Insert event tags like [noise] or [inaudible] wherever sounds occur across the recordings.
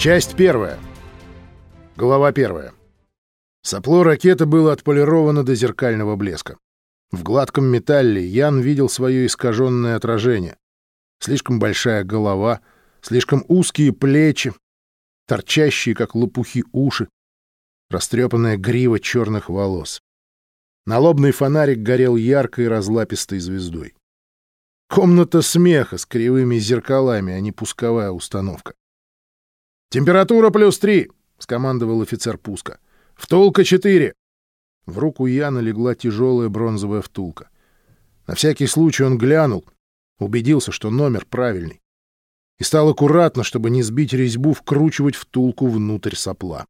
Часть первая. Глава первая. Сопло ракеты было отполировано до зеркального блеска. В гладком металле Ян видел свое искаженное отражение. Слишком большая голова, слишком узкие плечи, торчащие, как лопухи, уши, растрепанная грива черных волос. Налобный фонарик горел яркой разлапистой звездой. Комната смеха с кривыми зеркалами, а не пусковая установка. «Температура плюс три!» — скомандовал офицер пуска. «Втулка четыре!» В руку Яна легла тяжелая бронзовая втулка. На всякий случай он глянул, убедился, что номер правильный. И стал аккуратно, чтобы не сбить резьбу, вкручивать втулку внутрь сопла.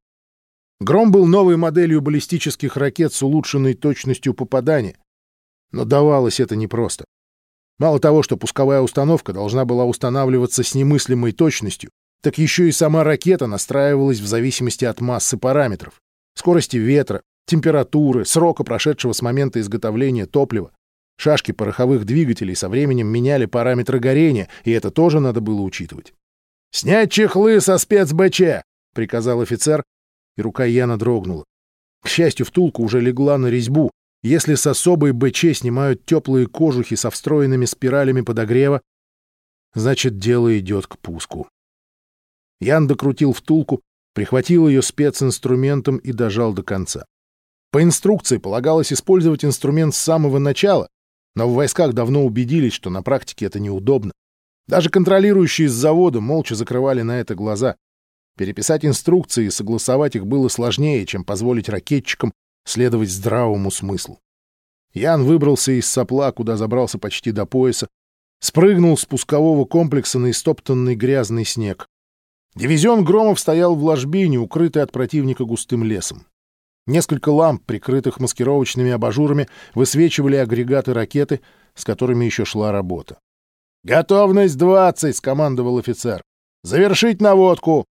Гром был новой моделью баллистических ракет с улучшенной точностью попадания. Но давалось это непросто. Мало того, что пусковая установка должна была устанавливаться с немыслимой точностью, так еще и сама ракета настраивалась в зависимости от массы параметров, скорости ветра, температуры, срока, прошедшего с момента изготовления топлива. Шашки пороховых двигателей со временем меняли параметры горения, и это тоже надо было учитывать. «Снять чехлы со спец-БЧ!» — приказал офицер, и рука Яна дрогнула. К счастью, втулка уже легла на резьбу. Если с особой БЧ снимают теплые кожухи со встроенными спиралями подогрева, значит, дело идет к пуску. Ян докрутил втулку, прихватил ее специнструментом и дожал до конца. По инструкции полагалось использовать инструмент с самого начала, но в войсках давно убедились, что на практике это неудобно. Даже контролирующие с завода молча закрывали на это глаза. Переписать инструкции и согласовать их было сложнее, чем позволить ракетчикам следовать здравому смыслу. Ян выбрался из сопла, куда забрался почти до пояса, спрыгнул с пускового комплекса на истоптанный грязный снег. Дивизион Громов стоял в ложбине, укрытый от противника густым лесом. Несколько ламп, прикрытых маскировочными абажурами, высвечивали агрегаты ракеты, с которыми еще шла работа. «Готовность двадцать!» — скомандовал офицер. «Завершить наводку!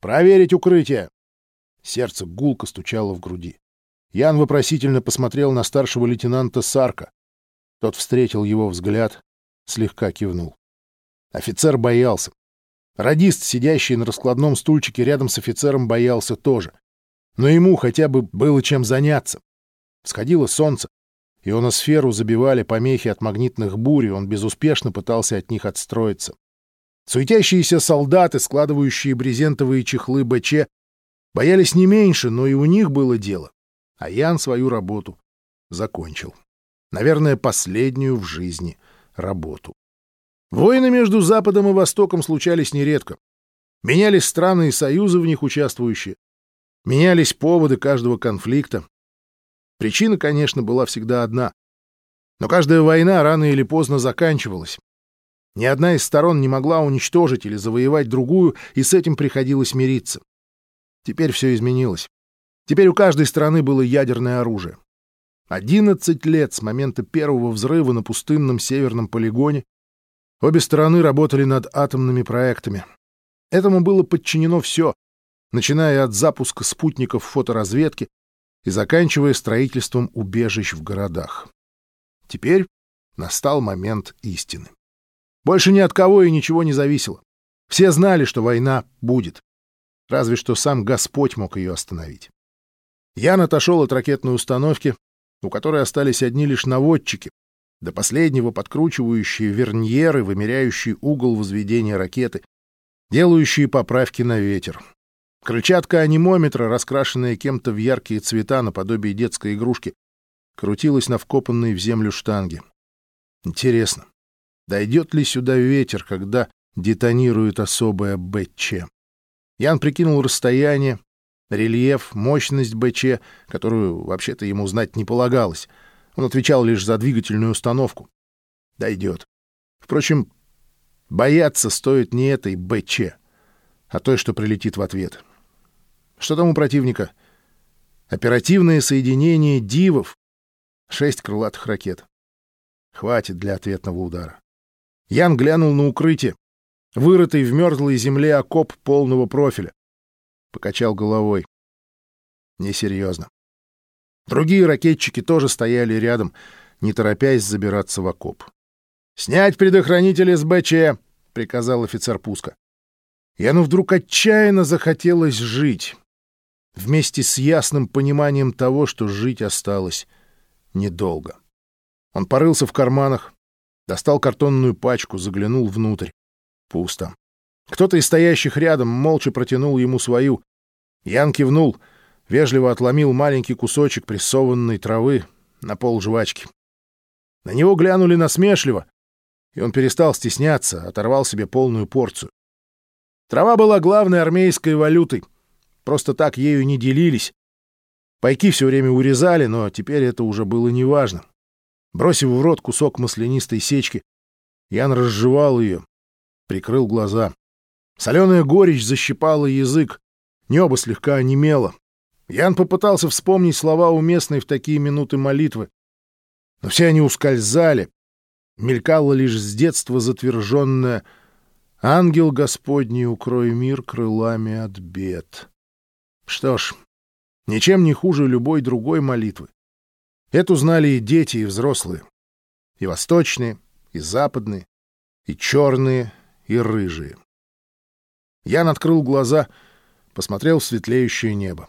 Проверить укрытие!» Сердце гулко стучало в груди. Ян вопросительно посмотрел на старшего лейтенанта Сарка. Тот встретил его взгляд, слегка кивнул. Офицер боялся. Радист, сидящий на раскладном стульчике рядом с офицером, боялся тоже. Но ему хотя бы было чем заняться. Сходило солнце. Ионосферу забивали помехи от магнитных бурь, и он безуспешно пытался от них отстроиться. Суетящиеся солдаты, складывающие брезентовые чехлы БЧ, боялись не меньше, но и у них было дело. А Ян свою работу закончил. Наверное, последнюю в жизни работу. Войны между Западом и Востоком случались нередко. Менялись страны и союзы в них участвующие. Менялись поводы каждого конфликта. Причина, конечно, была всегда одна. Но каждая война рано или поздно заканчивалась. Ни одна из сторон не могла уничтожить или завоевать другую, и с этим приходилось мириться. Теперь все изменилось. Теперь у каждой страны было ядерное оружие. Одиннадцать лет с момента первого взрыва на пустынном северном полигоне Обе стороны работали над атомными проектами. Этому было подчинено все, начиная от запуска спутников фоторазведки и заканчивая строительством убежищ в городах. Теперь настал момент истины. Больше ни от кого и ничего не зависело. Все знали, что война будет. Разве что сам Господь мог ее остановить. Ян отошел от ракетной установки, у которой остались одни лишь наводчики, до последнего подкручивающие верньеры, вымеряющие угол возведения ракеты, делающие поправки на ветер. Крыльчатка анимометра, раскрашенная кем-то в яркие цвета наподобие детской игрушки, крутилась на вкопанной в землю штанге. Интересно, дойдет ли сюда ветер, когда детонирует особая БЧ? Ян прикинул расстояние, рельеф, мощность БЧ, которую вообще-то ему знать не полагалось — он отвечал лишь за двигательную установку. Дойдет. Впрочем, бояться стоит не этой БЧ, а той, что прилетит в ответ. Что там у противника? Оперативное соединение дивов. Шесть крылатых ракет. Хватит для ответного удара. Ян глянул на укрытие. Вырытый в мерзлой земле окоп полного профиля. Покачал головой. Несерьезно. Другие ракетчики тоже стояли рядом, не торопясь забираться в окоп. «Снять предохранители с БЧ!» — приказал офицер пуска. Яну вдруг отчаянно захотелось жить, вместе с ясным пониманием того, что жить осталось недолго. Он порылся в карманах, достал картонную пачку, заглянул внутрь. Пусто. Кто-то из стоящих рядом молча протянул ему свою. Ян кивнул, вежливо отломил маленький кусочек прессованной травы на пол жвачки. На него глянули насмешливо, и он перестал стесняться, оторвал себе полную порцию. Трава была главной армейской валютой. Просто так ею не делились. Пайки все время урезали, но теперь это уже было неважно. Бросив в рот кусок маслянистой сечки, Ян разжевал ее, прикрыл глаза. Соленая горечь защипала язык, небо слегка онемело. Ян попытался вспомнить слова уместные в такие минуты молитвы. Но все они ускользали. Мелькало лишь с детства затверженное «Ангел Господний, укрой мир крылами от бед». Что ж, ничем не хуже любой другой молитвы. Эту знали и дети, и взрослые. И восточные, и западные, и черные, и рыжие. Ян открыл глаза, посмотрел в светлеющее небо.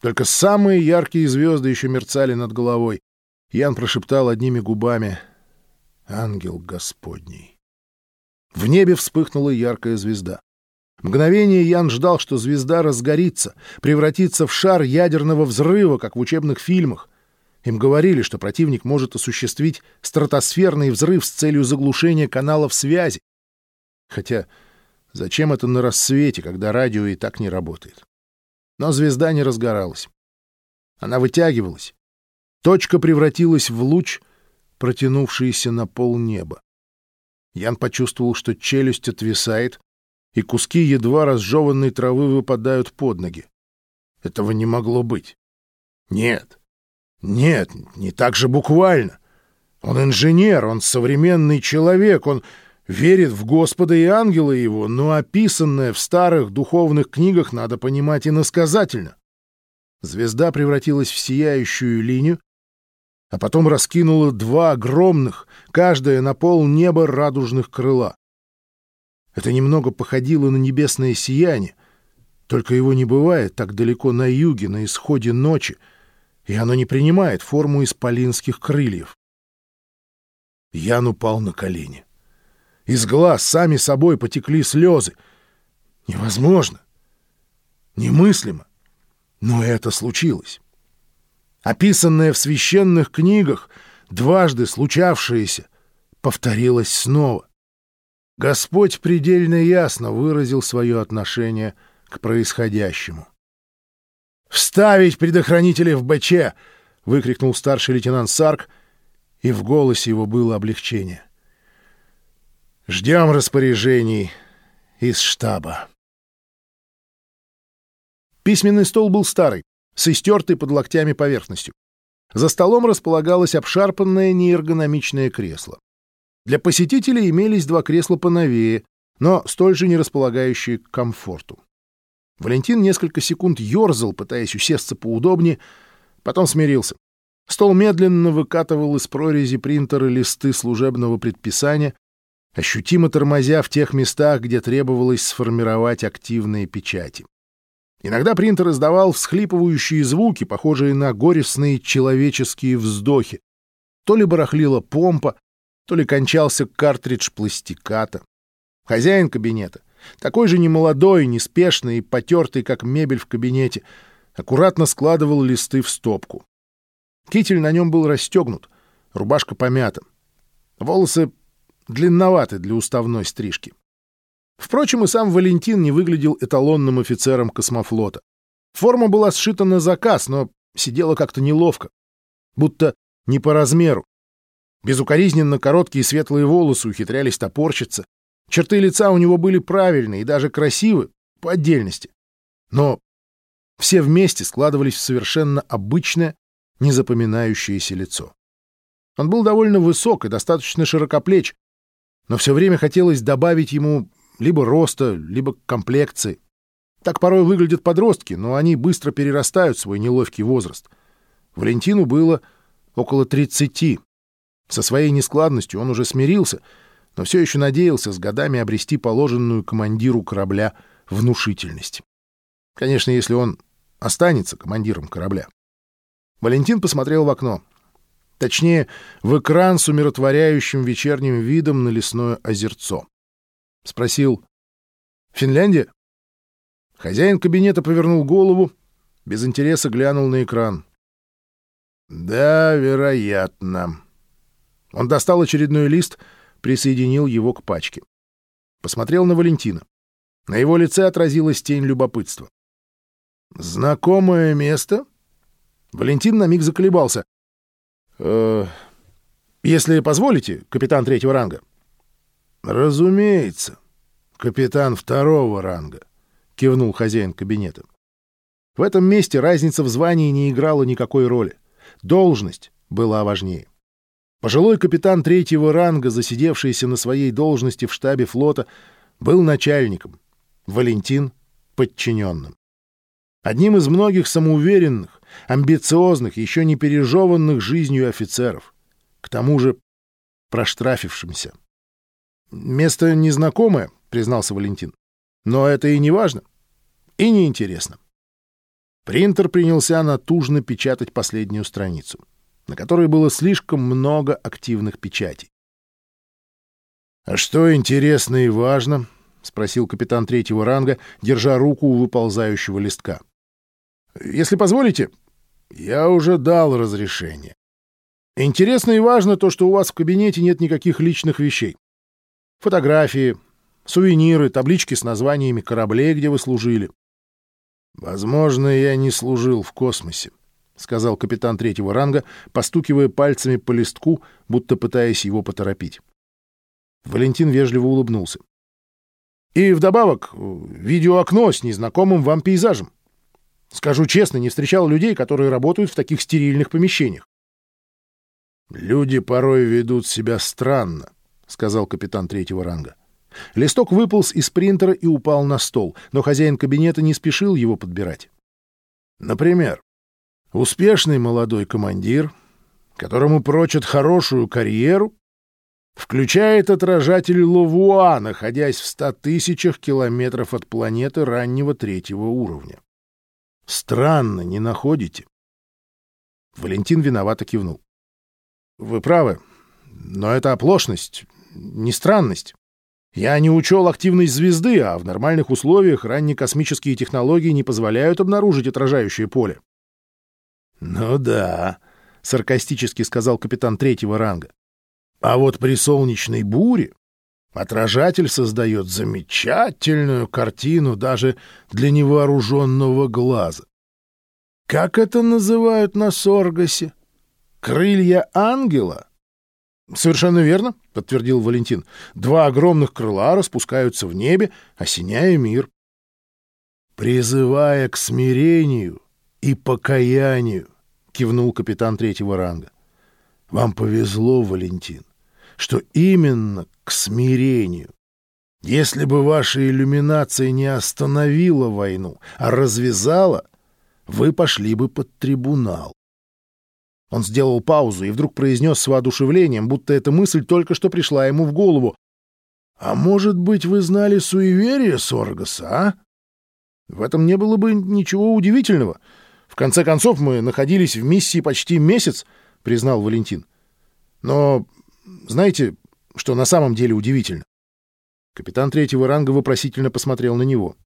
Только самые яркие звезды еще мерцали над головой. Ян прошептал одними губами «Ангел Господний». В небе вспыхнула яркая звезда. Мгновение Ян ждал, что звезда разгорится, превратится в шар ядерного взрыва, как в учебных фильмах. Им говорили, что противник может осуществить стратосферный взрыв с целью заглушения каналов связи. Хотя зачем это на рассвете, когда радио и так не работает? Но звезда не разгоралась. Она вытягивалась. Точка превратилась в луч, протянувшийся на пол неба. Ян почувствовал, что челюсть отвисает, и куски едва разжеванной травы выпадают под ноги. Этого не могло быть. Нет. Нет, не так же буквально. Он инженер, он современный человек, он верит в Господа и ангела его, но описанное в старых духовных книгах надо понимать иносказательно. Звезда превратилась в сияющую линию, а потом раскинула два огромных, каждое на пол неба радужных крыла. Это немного походило на небесное сияние, только его не бывает так далеко на юге, на исходе ночи, и оно не принимает форму исполинских крыльев. Ян упал на колени. Из глаз сами собой потекли слезы. Невозможно. Немыслимо. Но это случилось. Описанное в священных книгах, дважды случавшееся, повторилось снова. Господь предельно ясно выразил свое отношение к происходящему. «Вставить предохранители в БЧ!» — выкрикнул старший лейтенант Сарк, и в голосе его было облегчение. «Ждем распоряжений из штаба». Письменный стол был старый, с истертой под локтями поверхностью. За столом располагалось обшарпанное неэргономичное кресло. Для посетителей имелись два кресла поновее, но столь же не располагающие к комфорту. Валентин несколько секунд ерзал, пытаясь усесться поудобнее, потом смирился. Стол медленно выкатывал из прорези принтера листы служебного предписания, ощутимо тормозя в тех местах, где требовалось сформировать активные печати. Иногда принтер издавал всхлипывающие звуки, похожие на горестные человеческие вздохи. То ли барахлила помпа, то ли кончался картридж пластиката. Хозяин кабинета, такой же немолодой, неспешный и потертый, как мебель в кабинете, аккуратно складывал листы в стопку. Китель на нем был расстегнут, рубашка помята. Волосы длинноваты для уставной стрижки. Впрочем, и сам Валентин не выглядел эталонным офицером космофлота. Форма была сшита на заказ, но сидела как-то неловко, будто не по размеру. Безукоризненно короткие светлые волосы ухитрялись топорщиться. Черты лица у него были правильные и даже красивы по отдельности. Но все вместе складывались в совершенно обычное, незапоминающееся лицо. Он был довольно высок и достаточно широкоплеч, но все время хотелось добавить ему либо роста, либо комплекции. Так порой выглядят подростки, но они быстро перерастают свой неловкий возраст. Валентину было около тридцати, со своей нескладностью он уже смирился, но все еще надеялся с годами обрести положенную командиру корабля внушительность. Конечно, если он останется командиром корабля. Валентин посмотрел в окно. Точнее, в экран с умиротворяющим вечерним видом на лесное озерцо. Спросил «Финляндия?» Хозяин кабинета повернул голову, без интереса глянул на экран. «Да, вероятно». Он достал очередной лист, присоединил его к пачке. Посмотрел на Валентина. На его лице отразилась тень любопытства. «Знакомое место?» Валентин на миг заколебался. «Э, «Если позволите, капитан третьего ранга». «Разумеется, капитан второго ранга», — кивнул хозяин кабинета. В этом месте разница в звании не играла никакой роли. Должность была важнее. Пожилой капитан третьего ранга, засидевшийся на своей должности в штабе флота, был начальником, Валентин — подчиненным. Одним из многих самоуверенных, амбициозных, еще не пережеванных жизнью офицеров. К тому же проштрафившимся. «Место незнакомое», — признался Валентин. «Но это и не важно. И не интересно. Принтер принялся натужно печатать последнюю страницу, на которой было слишком много активных печатей. «А что интересно и важно?» — спросил капитан третьего ранга, держа руку у выползающего листка. «Если позволите, я уже дал разрешение. Интересно и важно то, что у вас в кабинете нет никаких личных вещей. Фотографии, сувениры, таблички с названиями кораблей, где вы служили. «Возможно, я не служил в космосе», — сказал капитан третьего ранга, постукивая пальцами по листку, будто пытаясь его поторопить. Валентин вежливо улыбнулся. «И вдобавок, видеоокно с незнакомым вам пейзажем. Скажу честно, не встречал людей, которые работают в таких стерильных помещениях». «Люди порой ведут себя странно», — сказал капитан третьего ранга. Листок выполз из принтера и упал на стол, но хозяин кабинета не спешил его подбирать. Например, успешный молодой командир, которому прочат хорошую карьеру, включает отражатель Ловуа, находясь в ста тысячах километров от планеты раннего третьего уровня. Странно, не находите? Валентин виновато кивнул. Вы правы, но это оплошность, не странность. Я не учел активность звезды, а в нормальных условиях ранние космические технологии не позволяют обнаружить отражающее поле. «Ну да», — саркастически сказал капитан третьего ранга. «А вот при солнечной буре отражатель создает замечательную картину даже для невооруженного глаза. Как это называют на Соргасе? Крылья ангела?» «Совершенно верно», — подтвердил Валентин. «Два огромных крыла распускаются в небе, осеняя мир». «Призывая к смирению и покаянию», — кивнул капитан третьего ранга. «Вам повезло, Валентин, что именно смирению. Если бы ваша иллюминация не остановила войну, а развязала, вы пошли бы под трибунал. Он сделал паузу и вдруг произнес с воодушевлением, будто эта мысль только что пришла ему в голову. «А может быть, вы знали суеверие Соргаса, а?» В этом не было бы ничего удивительного. В конце концов, мы находились в миссии почти месяц, — признал Валентин. Но знаете, что на самом деле удивительно? Капитан третьего ранга вопросительно посмотрел на него.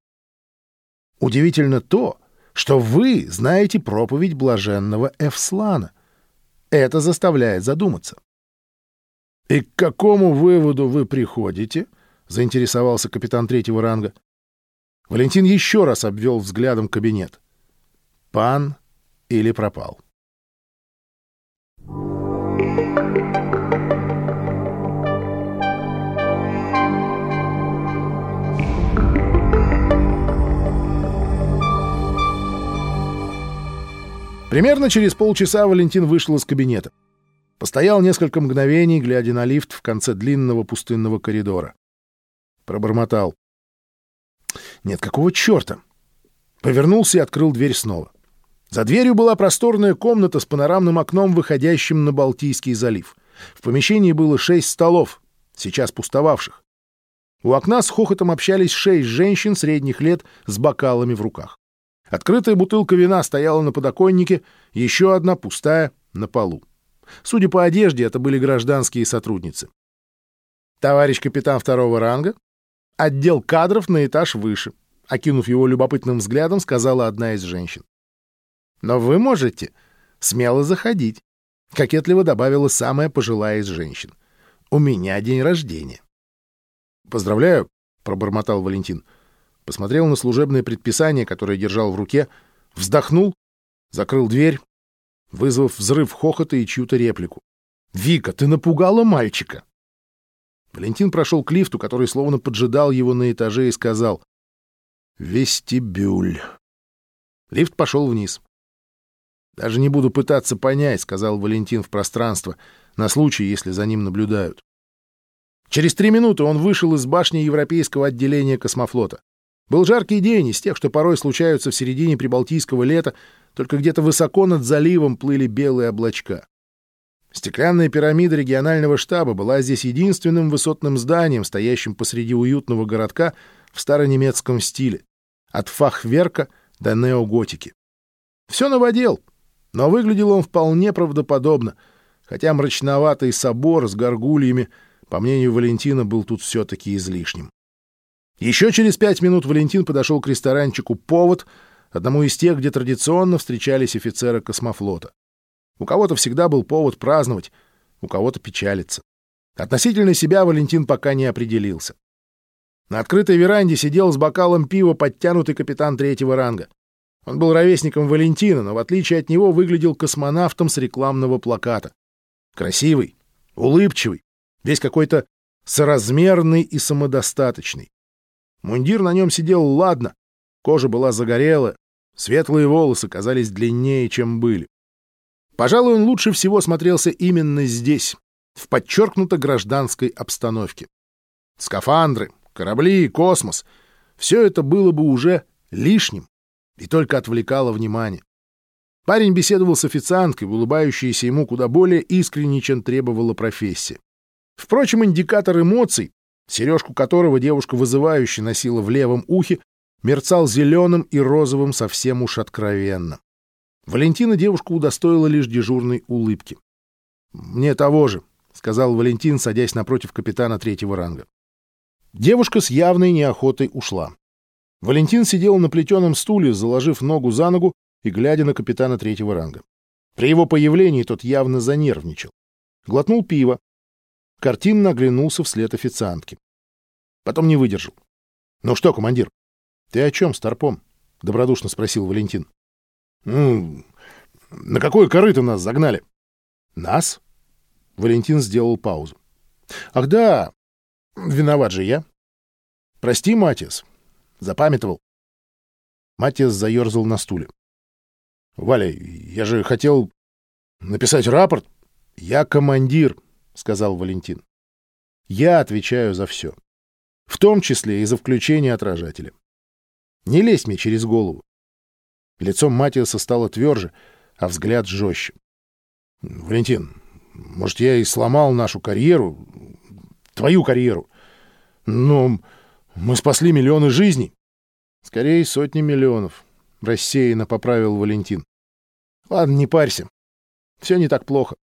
Удивительно то, что вы знаете проповедь блаженного Эфслана. Это заставляет задуматься. «И к какому выводу вы приходите?» — заинтересовался капитан третьего ранга. Валентин еще раз обвел взглядом кабинет. «Пан или пропал?» Примерно через полчаса Валентин вышел из кабинета. Постоял несколько мгновений, глядя на лифт в конце длинного пустынного коридора. Пробормотал. Нет, какого черта? Повернулся и открыл дверь снова. За дверью была просторная комната с панорамным окном, выходящим на Балтийский залив. В помещении было шесть столов, сейчас пустовавших. У окна с хохотом общались шесть женщин средних лет с бокалами в руках. Открытая бутылка вина стояла на подоконнике, еще одна пустая на полу. Судя по одежде, это были гражданские сотрудницы. Товарищ капитан второго ранга, отдел кадров на этаж выше, окинув его любопытным взглядом, сказала одна из женщин. Но вы можете смело заходить, кокетливо добавила самая пожилая из женщин. У меня день рождения. Поздравляю, пробормотал Валентин. Посмотрел на служебное предписание, которое держал в руке, вздохнул, закрыл дверь, вызвав взрыв хохота и чью-то реплику. «Вика, ты напугала мальчика!» Валентин прошел к лифту, который словно поджидал его на этаже, и сказал «Вестибюль». Лифт пошел вниз. «Даже не буду пытаться понять», — сказал Валентин в пространство, на случай, если за ним наблюдают. Через три минуты он вышел из башни Европейского отделения космофлота. Был жаркий день из тех, что порой случаются в середине прибалтийского лета, только где-то высоко над заливом плыли белые облачка. Стеклянная пирамида регионального штаба была здесь единственным высотным зданием, стоящим посреди уютного городка в старонемецком стиле, от фахверка до неоготики. Все новодел, но выглядел он вполне правдоподобно, хотя мрачноватый собор с горгульями, по мнению Валентина, был тут все-таки излишним. Еще через пять минут Валентин подошел к ресторанчику «Повод», одному из тех, где традиционно встречались офицеры космофлота. У кого-то всегда был повод праздновать, у кого-то печалиться. Относительно себя Валентин пока не определился. На открытой веранде сидел с бокалом пива подтянутый капитан третьего ранга. Он был ровесником Валентина, но в отличие от него выглядел космонавтом с рекламного плаката. Красивый, улыбчивый, весь какой-то соразмерный и самодостаточный. Мундир на нем сидел ладно, кожа была загорелая, светлые волосы казались длиннее, чем были. Пожалуй, он лучше всего смотрелся именно здесь, в подчеркнуто гражданской обстановке. Скафандры, корабли, космос — все это было бы уже лишним и только отвлекало внимание. Парень беседовал с официанткой, улыбающейся ему куда более искренне, чем требовала профессия. Впрочем, индикатор эмоций сережку которого девушка вызывающе носила в левом ухе, мерцал зеленым и розовым совсем уж откровенно. Валентина девушку удостоила лишь дежурной улыбки. «Мне того же», — сказал Валентин, садясь напротив капитана третьего ранга. Девушка с явной неохотой ушла. Валентин сидел на плетеном стуле, заложив ногу за ногу и глядя на капитана третьего ранга. При его появлении тот явно занервничал. Глотнул пиво, Картинно оглянулся вслед официантке. Потом не выдержал. — Ну что, командир, ты о чем, Старпом? — добродушно спросил Валентин. — Ну, на какое корыто нас загнали? — Нас? — Валентин сделал паузу. — Ах да, виноват же я. — Прости, Матиас, запамятовал. Матиас заерзал на стуле. — Валя, я же хотел написать рапорт. Я командир, — сказал Валентин. «Я отвечаю за все. В том числе и за включение отражателя. Не лезь мне через голову». Лицо Матиаса стало тверже, а взгляд жестче. «Валентин, может, я и сломал нашу карьеру, твою карьеру, но мы спасли миллионы жизней». «Скорее, сотни миллионов», — рассеянно поправил Валентин. «Ладно, не парься. Все не так плохо.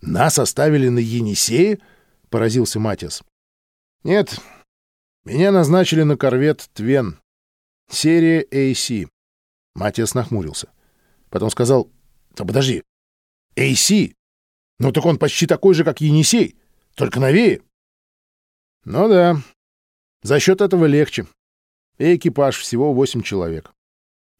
Нас оставили на Енисее? — поразился Матиас. — Нет, меня назначили на корвет Твен. Серия AC. Матиас нахмурился. Потом сказал, — Да подожди, AC? Ну так он почти такой же, как Енисей, только новее. — Ну да, за счет этого легче. И экипаж всего восемь человек.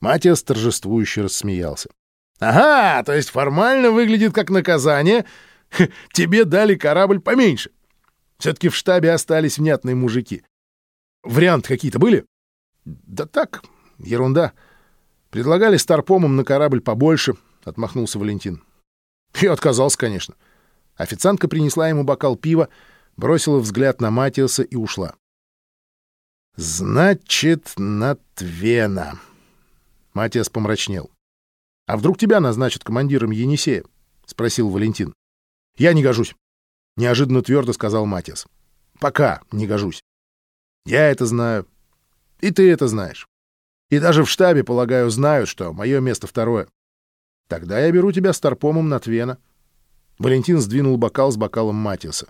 Матиас торжествующе рассмеялся. — Ага, то есть формально выглядит как наказание, [laughs] Тебе дали корабль поменьше. Все-таки в штабе остались внятные мужики. Варианты какие-то были? Да так, ерунда. Предлагали старпомам на корабль побольше, отмахнулся Валентин. Я отказался, конечно. Официантка принесла ему бокал пива, бросила взгляд на Матиаса и ушла. «Значит, на Твена». Матиас помрачнел. «А вдруг тебя назначат командиром Енисея?» — спросил Валентин. Я не гожусь. неожиданно твердо сказал Матиас. Пока не гожусь. Я это знаю. И ты это знаешь. И даже в штабе, полагаю, знают, что мое место второе. Тогда я беру тебя с торпомом на Твена. Валентин сдвинул бокал с бокалом Матиаса.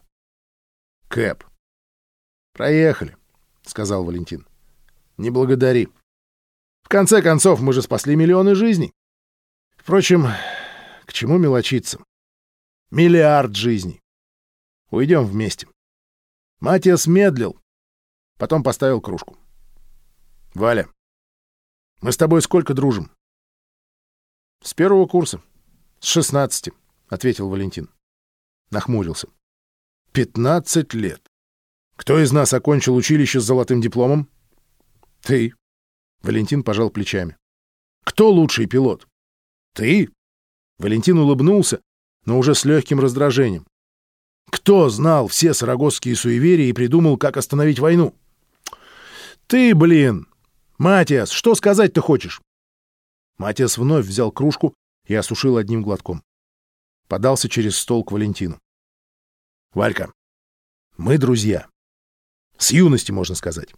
Кэп. Проехали, сказал Валентин. Не благодари. В конце концов, мы же спасли миллионы жизней. Впрочем, к чему мелочиться? Миллиард жизней. Уйдем вместе. Матиас медлил, потом поставил кружку. Валя, мы с тобой сколько дружим? С первого курса. С шестнадцати, ответил Валентин. Нахмурился. Пятнадцать лет. Кто из нас окончил училище с золотым дипломом? Ты. Валентин пожал плечами. Кто лучший пилот? Ты. Валентин улыбнулся, но уже с легким раздражением. Кто знал все сарагосские суеверия и придумал, как остановить войну? Ты, блин! Матиас, что сказать-то хочешь? Матиас вновь взял кружку и осушил одним глотком. Подался через стол к Валентину. Валька, мы друзья. С юности, можно сказать.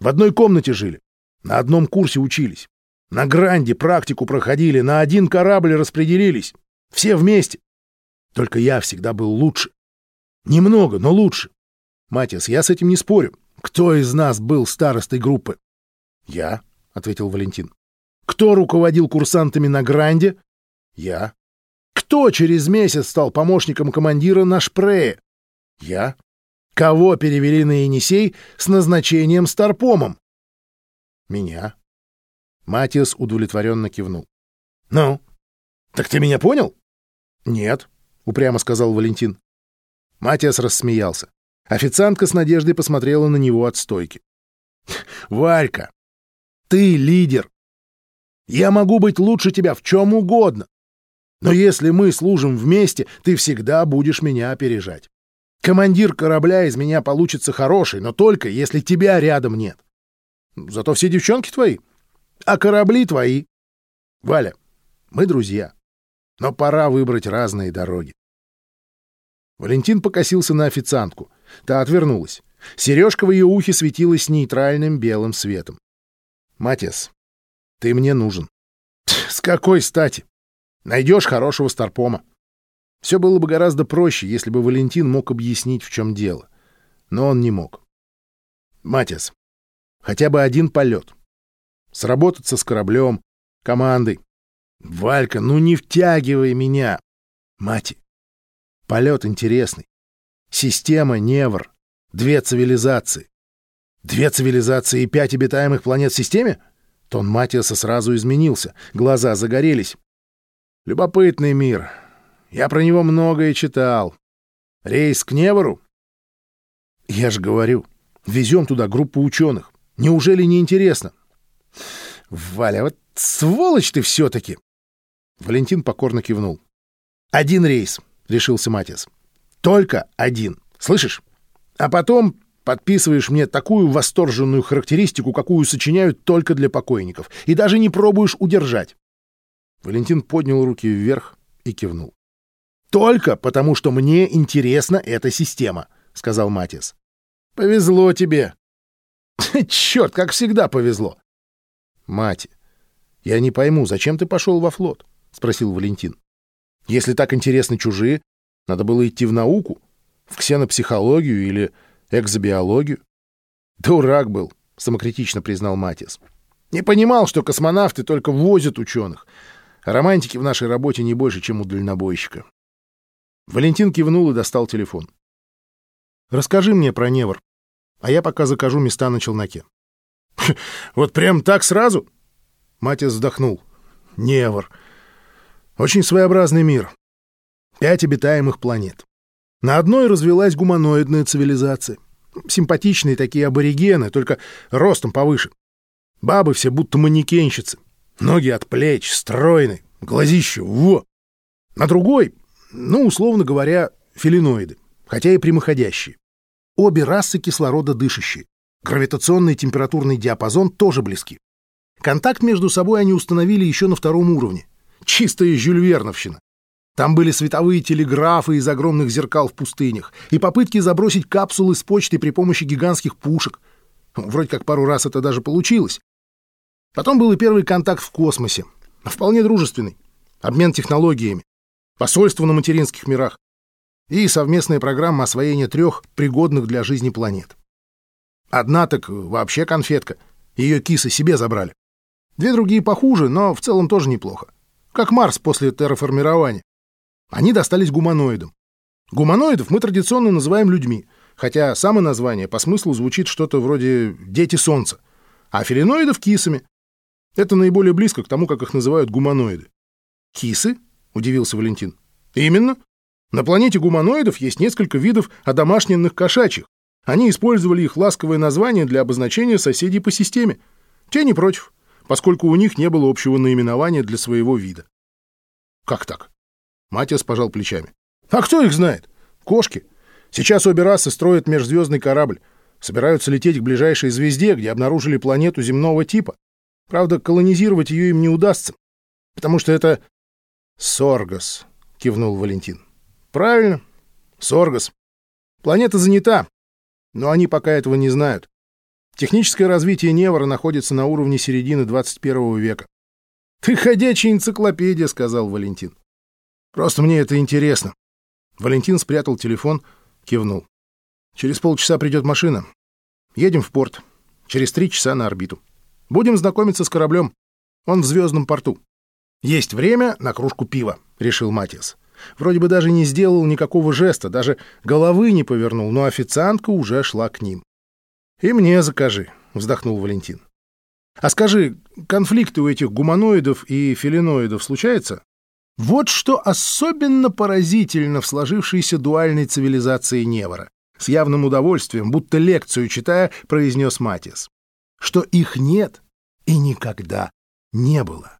В одной комнате жили, на одном курсе учились. На гранде практику проходили, на один корабль распределились. Все вместе. Только я всегда был лучше. Немного, но лучше. Матиас, я с этим не спорю. Кто из нас был старостой группы? Я, — ответил Валентин. Кто руководил курсантами на Гранде? Я. Кто через месяц стал помощником командира на Шпрее? Я. Кого перевели на Енисей с назначением старпомом? Меня. Матиас удовлетворенно кивнул. Ну, так ты меня понял? Нет, упрямо сказал Валентин. Матиас рассмеялся. Официантка с надеждой посмотрела на него от стойки. «Варька, ты лидер. Я могу быть лучше тебя в чем угодно. Но если мы служим вместе, ты всегда будешь меня опережать. Командир корабля из меня получится хороший, но только если тебя рядом нет. Зато все девчонки твои, а корабли твои. Валя, мы друзья, но пора выбрать разные дороги. Валентин покосился на официантку. Та отвернулась. Сережка в ее ухе светилась нейтральным белым светом. «Матес, ты мне нужен». «С какой стати? Найдешь хорошего старпома». Все было бы гораздо проще, если бы Валентин мог объяснить, в чем дело. Но он не мог. «Матес, хотя бы один полет. Сработаться с кораблем, командой. Валька, ну не втягивай меня. Мати, Полет интересный. Система Невр. Две цивилизации. Две цивилизации и пять обитаемых планет в системе? Тон Матиаса сразу изменился. Глаза загорелись. Любопытный мир. Я про него многое читал. Рейс к Невору? Я же говорю, везем туда группу ученых. Неужели не интересно? Валя, вот сволочь ты все-таки! Валентин покорно кивнул. Один рейс. — решился Матис. «Только один. Слышишь? А потом подписываешь мне такую восторженную характеристику, какую сочиняют только для покойников, и даже не пробуешь удержать». Валентин поднял руки вверх и кивнул. «Только потому, что мне интересна эта система», — сказал Матис. «Повезло тебе». «Черт, как всегда повезло». «Мати, я не пойму, зачем ты пошел во флот?» — спросил Валентин. Если так интересны чужие, надо было идти в науку, в ксенопсихологию или экзобиологию. Дурак был, самокритично признал Матис. Не понимал, что космонавты только возят ученых, а романтики в нашей работе не больше, чем у дальнобойщика. Валентин кивнул и достал телефон. «Расскажи мне про Невр, а я пока закажу места на челноке». «Вот прям так сразу?» Матис вздохнул. «Невр. Очень своеобразный мир. Пять обитаемых планет. На одной развелась гуманоидная цивилизация. Симпатичные такие аборигены, только ростом повыше. Бабы все будто манекенщицы. Ноги от плеч, стройные, глазища, во! На другой, ну, условно говоря, филиноиды, хотя и прямоходящие. Обе расы кислорода дышащие. Гравитационный температурный диапазон тоже близки. Контакт между собой они установили еще на втором уровне. Чистая жюльверновщина. Там были световые телеграфы из огромных зеркал в пустынях и попытки забросить капсулы с почтой при помощи гигантских пушек. Вроде как пару раз это даже получилось. Потом был и первый контакт в космосе. Вполне дружественный. Обмен технологиями. Посольство на материнских мирах. И совместная программа освоения трех пригодных для жизни планет. Одна так вообще конфетка. Ее кисы себе забрали. Две другие похуже, но в целом тоже неплохо. Как Марс после терраформирования. Они достались гуманоидам. Гуманоидов мы традиционно называем людьми, хотя самое название по смыслу звучит что-то вроде «дети Солнца», а филиноидов — кисами. Это наиболее близко к тому, как их называют гуманоиды. «Кисы?» — удивился Валентин. «Именно. На планете гуманоидов есть несколько видов одомашненных кошачьих. Они использовали их ласковое название для обозначения соседей по системе. Те не против, поскольку у них не было общего наименования для своего вида». «Как так?» Матиас пожал плечами. «А кто их знает? Кошки. Сейчас обе расы строят межзвездный корабль. Собираются лететь к ближайшей звезде, где обнаружили планету земного типа. Правда, колонизировать ее им не удастся, потому что это... Соргас, кивнул Валентин. Правильно, Соргас. Планета занята, но они пока этого не знают. Техническое развитие Невора находится на уровне середины 21 века. «Ты ходячая энциклопедия», — сказал Валентин. Просто мне это интересно. Валентин спрятал телефон, кивнул. Через полчаса придет машина. Едем в порт. Через три часа на орбиту. Будем знакомиться с кораблем. Он в звездном порту. Есть время на кружку пива, решил Матиас. Вроде бы даже не сделал никакого жеста, даже головы не повернул, но официантка уже шла к ним. «И мне закажи», — вздохнул Валентин. «А скажи, конфликты у этих гуманоидов и филиноидов случаются?» Вот что особенно поразительно в сложившейся дуальной цивилизации Невора. С явным удовольствием, будто лекцию читая, произнес Матис. Что их нет и никогда не было.